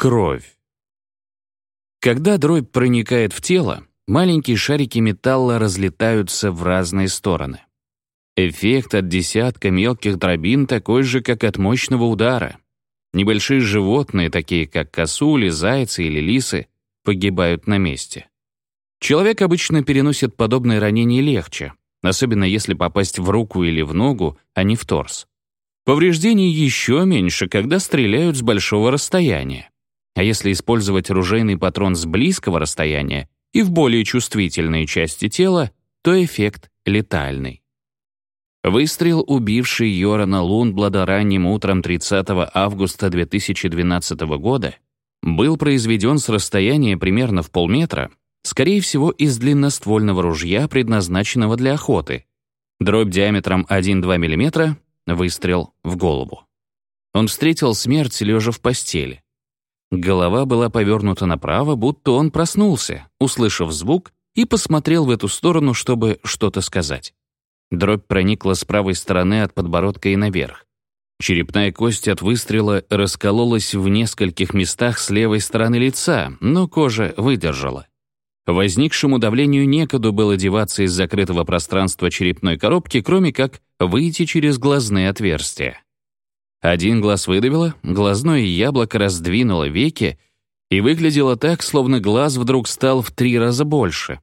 Кровь. Когда дробь проникает в тело, маленькие шарики металла разлетаются в разные стороны. Эффект от десятка мелких дробин такой же, как от мощного удара. Небольшие животные, такие как косули, зайцы или лисы, погибают на месте. Человек обычно переносит подобные ранения легче, особенно если попасть в руку или в ногу, а не в торс. Повреждений еще меньше, когда стреляют с большого расстояния. А если использовать ружейный патрон с близкого расстояния и в более чувствительные части тела, то эффект летальный. Выстрел, убивший Йорана Лундблада ранним утром 30 августа 2012 года, был произведен с расстояния примерно в полметра, скорее всего, из длинноствольного ружья, предназначенного для охоты. Дробь диаметром 1-2 мм, выстрел в голову. Он встретил смерть, лежа в постели. Голова была повернута направо, будто он проснулся, услышав звук, и посмотрел в эту сторону, чтобы что-то сказать. Дробь проникла с правой стороны от подбородка и наверх. Черепная кость от выстрела раскололась в нескольких местах с левой стороны лица, но кожа выдержала. Возникшему давлению некуда было деваться из закрытого пространства черепной коробки, кроме как выйти через глазные отверстия. Один глаз выдавило, глазное яблоко раздвинуло веки и выглядело так, словно глаз вдруг стал в три раза больше.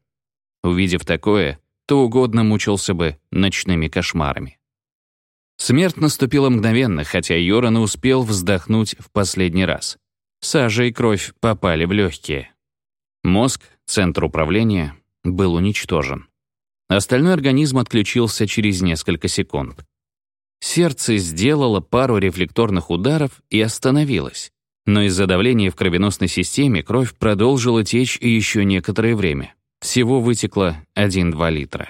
Увидев такое, то угодно мучился бы ночными кошмарами. Смерть наступила мгновенно, хотя Йоран успел вздохнуть в последний раз. Сажа и кровь попали в легкие. Мозг, центр управления, был уничтожен. Остальной организм отключился через несколько секунд. Сердце сделало пару рефлекторных ударов и остановилось. Но из-за давления в кровеносной системе кровь продолжила течь еще некоторое время. Всего вытекло 1-2 литра.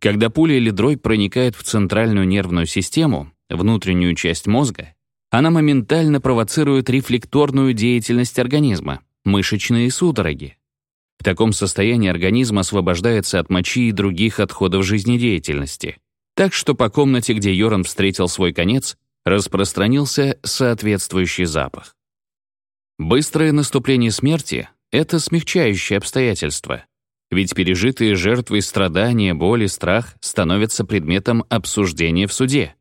Когда пуля или дробь проникает в центральную нервную систему, внутреннюю часть мозга, она моментально провоцирует рефлекторную деятельность организма, мышечные судороги. В таком состоянии организм освобождается от мочи и других отходов жизнедеятельности. Так что по комнате, где Йоран встретил свой конец, распространился соответствующий запах. Быстрое наступление смерти это смягчающее обстоятельство. Ведь пережитые жертвой страдания, боли, страх становятся предметом обсуждения в суде.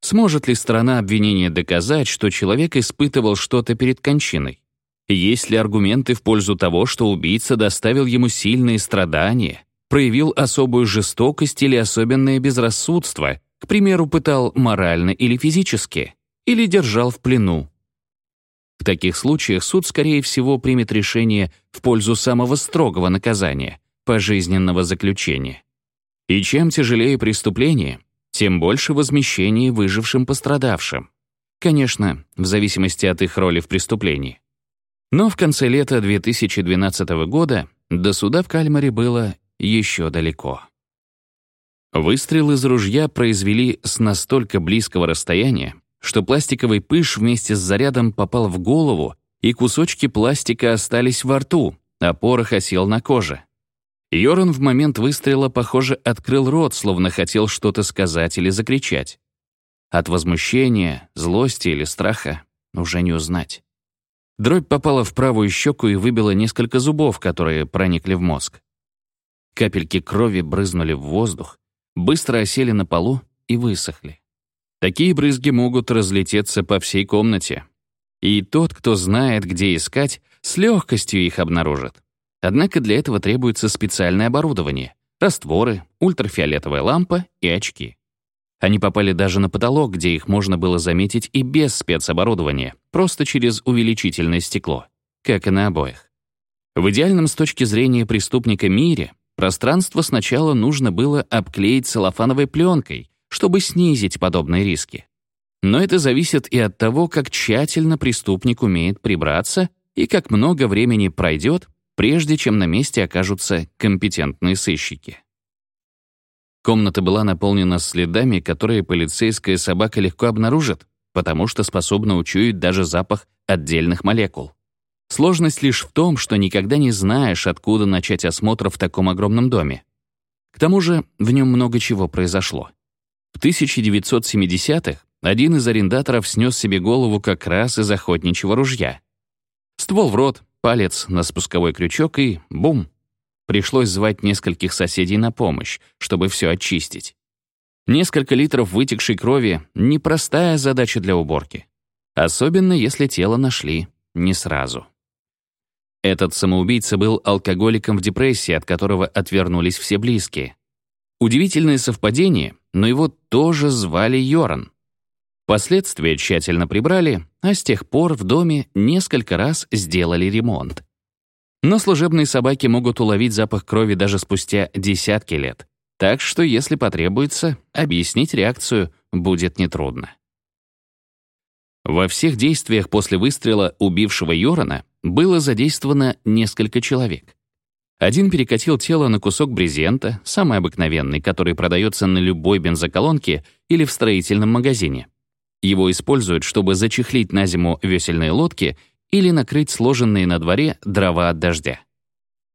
Сможет ли сторона обвинения доказать, что человек испытывал что-то перед кончиной? Есть ли аргументы в пользу того, что убийца доставил ему сильные страдания, проявил особую жестокость или особенное безрассудство, к примеру, пытал морально или физически, или держал в плену, в таких случаях суд, скорее всего, примет решение в пользу самого строгого наказания — пожизненного заключения. И чем тяжелее преступление, тем больше возмещения выжившим пострадавшим. Конечно, в зависимости от их роли в преступлении. Но в конце лета 2012 года до суда в Кальмаре было еще далеко. Выстрел из ружья произвели с настолько близкого расстояния, что пластиковый пыш вместе с зарядом попал в голову, и кусочки пластика остались во рту, а порох осел на коже. Йоран в момент выстрела, похоже, открыл рот, словно хотел что-то сказать или закричать. От возмущения, злости или страха уже не узнать. Дробь попала в правую щеку и выбила несколько зубов, которые проникли в мозг. Капельки крови брызнули в воздух, быстро осели на полу и высохли. Такие брызги могут разлететься по всей комнате. И тот, кто знает, где искать, с легкостью их обнаружит. Однако для этого требуется специальное оборудование — растворы, ультрафиолетовая лампа и очки. Они попали даже на потолок, где их можно было заметить и без спецоборудования, просто через увеличительное стекло, как и на обоих. В идеальном с точки зрения преступника мире пространство сначала нужно было обклеить целлофановой пленкой, чтобы снизить подобные риски. Но это зависит и от того, как тщательно преступник умеет прибраться и как много времени пройдет, прежде чем на месте окажутся компетентные сыщики. Комната была наполнена следами, которые полицейская собака легко обнаружит, потому что способна учуять даже запах отдельных молекул. Сложность лишь в том, что никогда не знаешь, откуда начать осмотр в таком огромном доме. К тому же в нем много чего произошло. В 1970-х один из арендаторов снес себе голову как раз из охотничьего ружья. Ствол в рот, палец на спусковой крючок и бум. Пришлось звать нескольких соседей на помощь, чтобы все очистить. Несколько литров вытекшей крови — непростая задача для уборки. Особенно если тело нашли не сразу. Этот самоубийца был алкоголиком в депрессии, от которого отвернулись все близкие. Удивительное совпадение, но его тоже звали Йоран. Последствия тщательно прибрали, а с тех пор в доме несколько раз сделали ремонт. Но служебные собаки могут уловить запах крови даже спустя десятки лет. Так что, если потребуется, объяснить реакцию будет нетрудно. Во всех действиях после выстрела убившего Йорана было задействовано несколько человек. Один перекатил тело на кусок брезента, самый обыкновенный, который продается на любой бензоколонке или в строительном магазине. Его используют, чтобы зачехлить на зиму весельные лодки или накрыть сложенные на дворе дрова от дождя.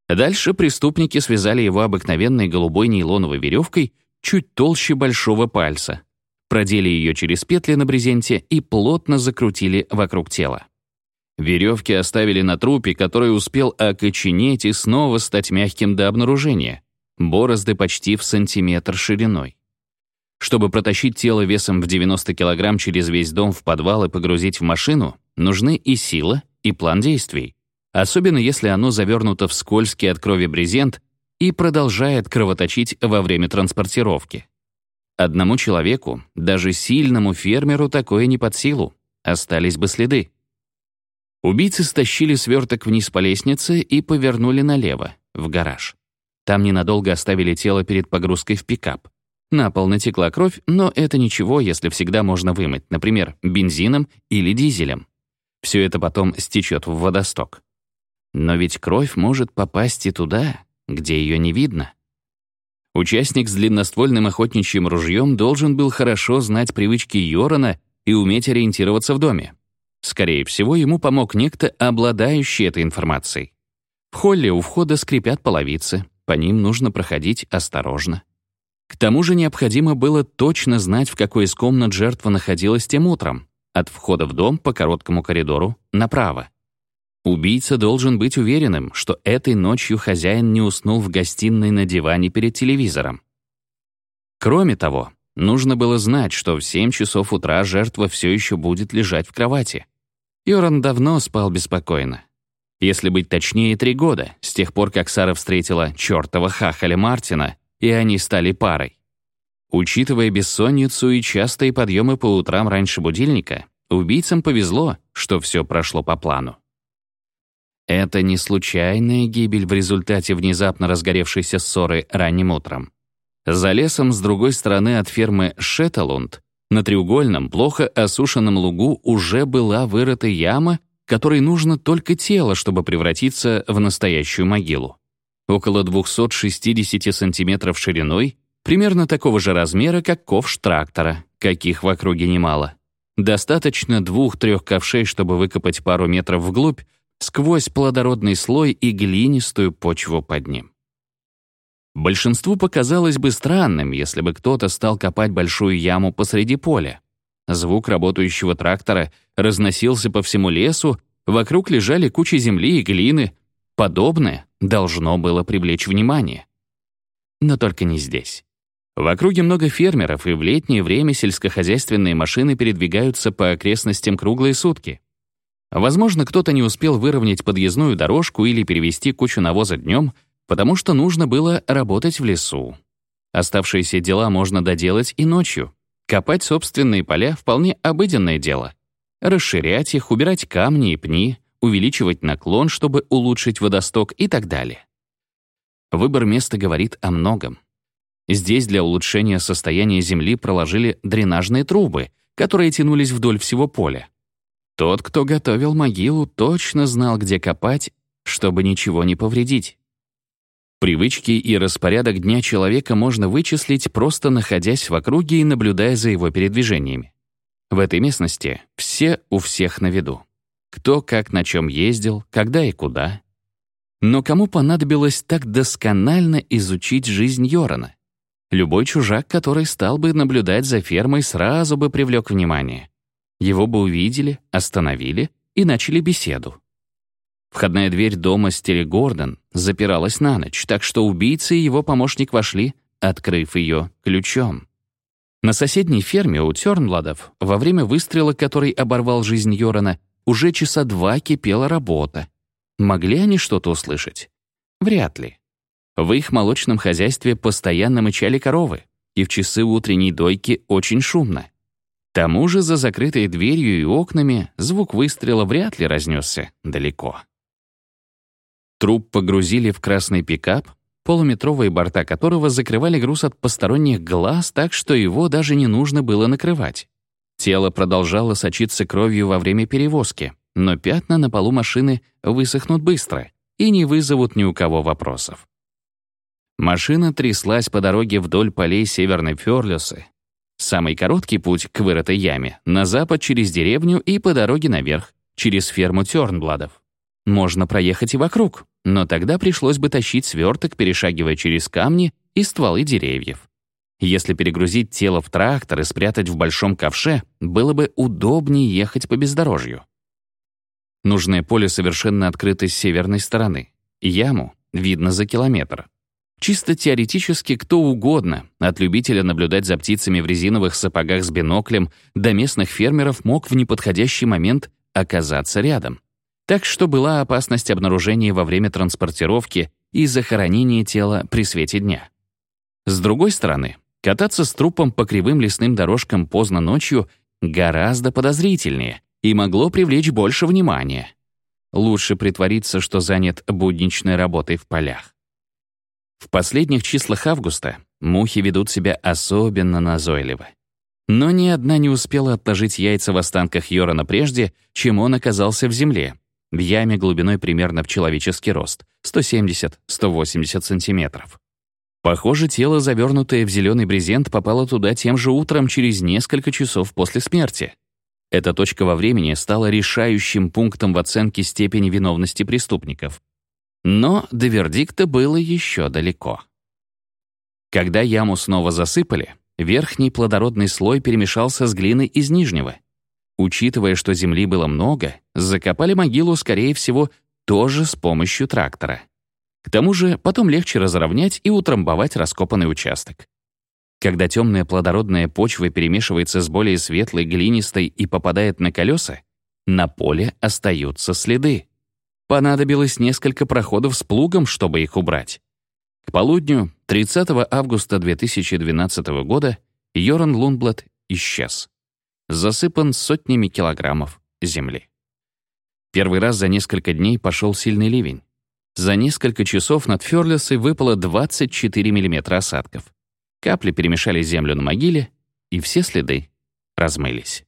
Дальше преступники связали его обыкновенной голубой нейлоновой веревкой чуть толще большого пальца, продели ее через петли на брезенте и плотно закрутили вокруг тела. Веревки оставили на трупе, который успел окоченеть и снова стать мягким до обнаружения, борозды почти в сантиметр шириной. Чтобы протащить тело весом в 90 килограмм через весь дом в подвал и погрузить в машину, нужны и сила, и план действий особенно если оно завернуто в скользкий от крови брезент и продолжает кровоточить во время транспортировки. Одному человеку, даже сильному фермеру, такое не под силу. Остались бы следы. Убийцы стащили сверток вниз по лестнице и повернули налево, в гараж. Там ненадолго оставили тело перед погрузкой в пикап. На пол натекла кровь, но это ничего, если всегда можно вымыть, например, бензином или дизелем. Все это потом стечет в водосток. Но ведь кровь может попасть и туда, где ее не видно. Участник с длинноствольным охотничьим ружьем должен был хорошо знать привычки Йорона и уметь ориентироваться в доме. Скорее всего, ему помог некто, обладающий этой информацией. В холле у входа скрипят половицы, по ним нужно проходить осторожно. К тому же необходимо было точно знать, в какой из комнат жертва находилась тем утром, от входа в дом по короткому коридору направо. Убийца должен быть уверенным, что этой ночью хозяин не уснул в гостиной на диване перед телевизором. Кроме того, нужно было знать, что в 7 часов утра жертва все еще будет лежать в кровати. Йоран давно спал беспокойно. Если быть точнее, три года, с тех пор, как Сара встретила чертова хахаля Мартина, и они стали парой. Учитывая бессонницу и частые подъемы по утрам раньше будильника, убийцам повезло, что все прошло по плану. Это не случайная гибель в результате внезапно разгоревшейся ссоры ранним утром. За лесом с другой стороны от фермы Шеттелунд на треугольном, плохо осушенном лугу уже была вырыта яма, которой нужно только тело, чтобы превратиться в настоящую могилу. Около 260 сантиметров шириной, примерно такого же размера, как ковш трактора, каких в округе немало. Достаточно двух-трех ковшей, чтобы выкопать пару метров вглубь, сквозь плодородный слой и глинистую почву под ним. Большинству показалось бы странным, если бы кто-то стал копать большую яму посреди поля. Звук работающего трактора разносился по всему лесу, вокруг лежали кучи земли и глины. Подобное должно было привлечь внимание. Но только не здесь. В округе много фермеров, и в летнее время сельскохозяйственные машины передвигаются по окрестностям круглые сутки. Возможно, кто-то не успел выровнять подъездную дорожку или перевести кучу навоза днем, потому что нужно было работать в лесу. Оставшиеся дела можно доделать и ночью. Копать собственные поля — вполне обыденное дело. Расширять их, убирать камни и пни, увеличивать наклон, чтобы улучшить водосток и так далее. Выбор места говорит о многом. Здесь для улучшения состояния земли проложили дренажные трубы, которые тянулись вдоль всего поля. Тот, кто готовил могилу, точно знал, где копать, чтобы ничего не повредить. Привычки и распорядок дня человека можно вычислить, просто находясь в округе и наблюдая за его передвижениями. В этой местности все у всех на виду. Кто как на чем ездил, когда и куда. Но кому понадобилось так досконально изучить жизнь Йорана? Любой чужак, который стал бы наблюдать за фермой, сразу бы привлек внимание. Его бы увидели, остановили и начали беседу. Входная дверь дома Стери Гордон запиралась на ночь, так что убийца и его помощник вошли, открыв ее ключом. На соседней ферме у Тёрнбладов во время выстрела, который оборвал жизнь Йорана, уже часа два кипела работа. Могли они что-то услышать? Вряд ли. В их молочном хозяйстве постоянно мычали коровы, и в часы утренней дойки очень шумно. К тому же за закрытой дверью и окнами звук выстрела вряд ли разнесся далеко. Труп погрузили в красный пикап, полуметровые борта которого закрывали груз от посторонних глаз так, что его даже не нужно было накрывать. Тело продолжало сочиться кровью во время перевозки, но пятна на полу машины высохнут быстро и не вызовут ни у кого вопросов. Машина тряслась по дороге вдоль полей Северной Фёрлюсы. Самый короткий путь к вырытой яме — на запад через деревню и по дороге наверх, через ферму Тёрнбладов. Можно проехать и вокруг, но тогда пришлось бы тащить сверток, перешагивая через камни и стволы деревьев. Если перегрузить тело в трактор и спрятать в большом ковше, было бы удобнее ехать по бездорожью. Нужное поле совершенно открыто с северной стороны. Яму видно за километр. Чисто теоретически кто угодно, от любителя наблюдать за птицами в резиновых сапогах с биноклем до местных фермеров мог в неподходящий момент оказаться рядом. Так что была опасность обнаружения во время транспортировки и захоронения тела при свете дня. С другой стороны, Кататься с трупом по кривым лесным дорожкам поздно ночью гораздо подозрительнее и могло привлечь больше внимания. Лучше притвориться, что занят будничной работой в полях. В последних числах августа мухи ведут себя особенно назойливо. Но ни одна не успела отложить яйца в останках Йорана прежде, чем он оказался в земле, в яме глубиной примерно в человеческий рост — 170-180 сантиметров. Похоже, тело, завернутое в зеленый брезент, попало туда тем же утром через несколько часов после смерти. Эта точка во времени стала решающим пунктом в оценке степени виновности преступников. Но до вердикта было еще далеко. Когда яму снова засыпали, верхний плодородный слой перемешался с глиной из нижнего. Учитывая, что земли было много, закопали могилу, скорее всего, тоже с помощью трактора. К тому же потом легче разровнять и утрамбовать раскопанный участок. Когда темная плодородная почва перемешивается с более светлой глинистой и попадает на колеса, на поле остаются следы. Понадобилось несколько проходов с плугом, чтобы их убрать. К полудню 30 августа 2012 года Йоран Лунблад исчез. Засыпан сотнями килограммов земли. Первый раз за несколько дней пошел сильный ливень. За несколько часов над Фёрлесой выпало 24 мм осадков. Капли перемешали землю на могиле, и все следы размылись.